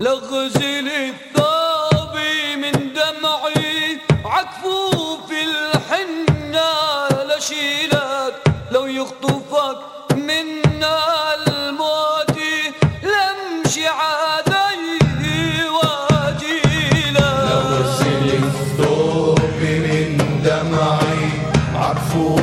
لغزل الثوب من دمعي عكفو في الحنة لشيلك لو يخطفك منا الموت لمشي عليه واجيلك لغزل الثوب من دمعي عكفو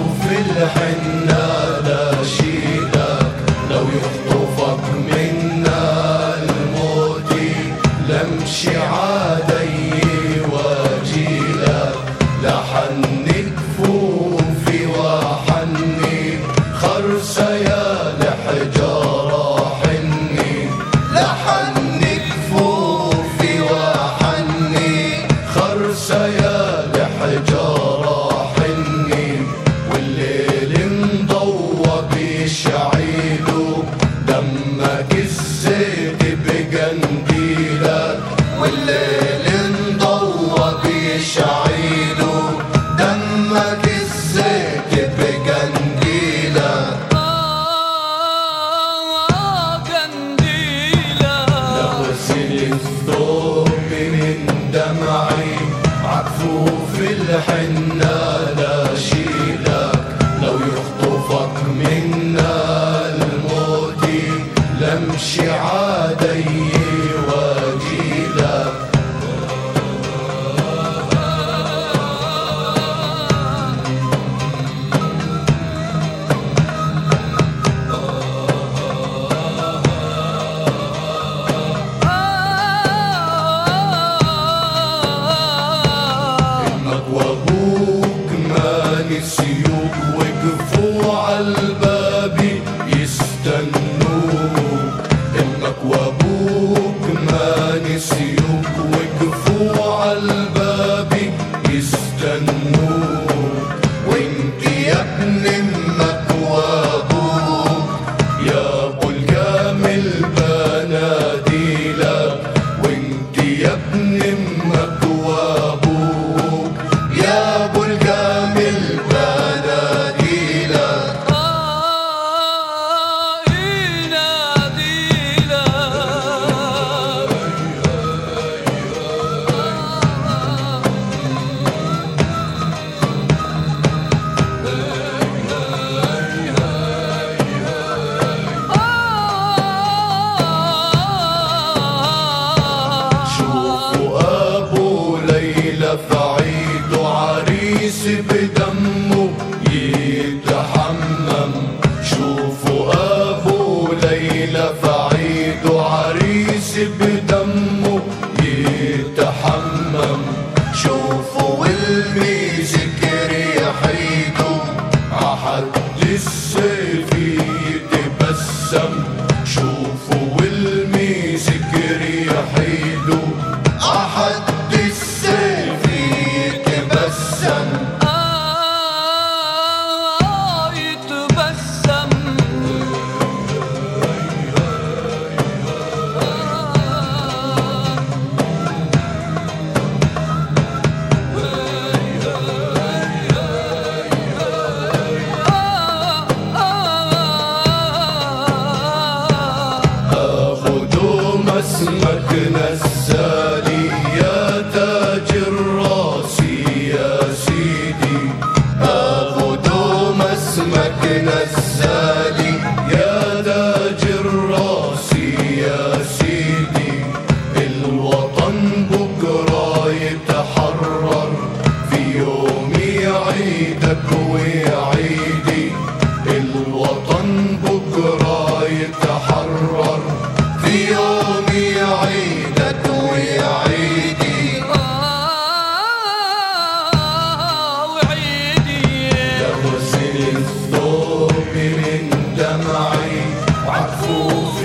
عروسه يا والليل مضوى بشعيد دمك الزيت بقنديلك والليل مضوى بشعيد دمك الزيت بقنديلك آه, آه، قنديلك نغسل الثوب وعلى Goodness.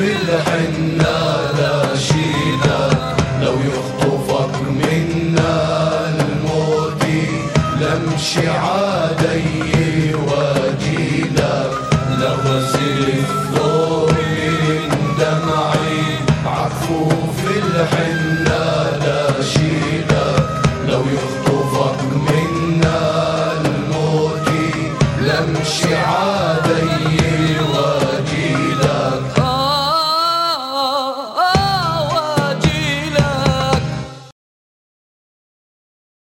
في الحنة رشيدة لو يخطفك منا الموت لمشي عادي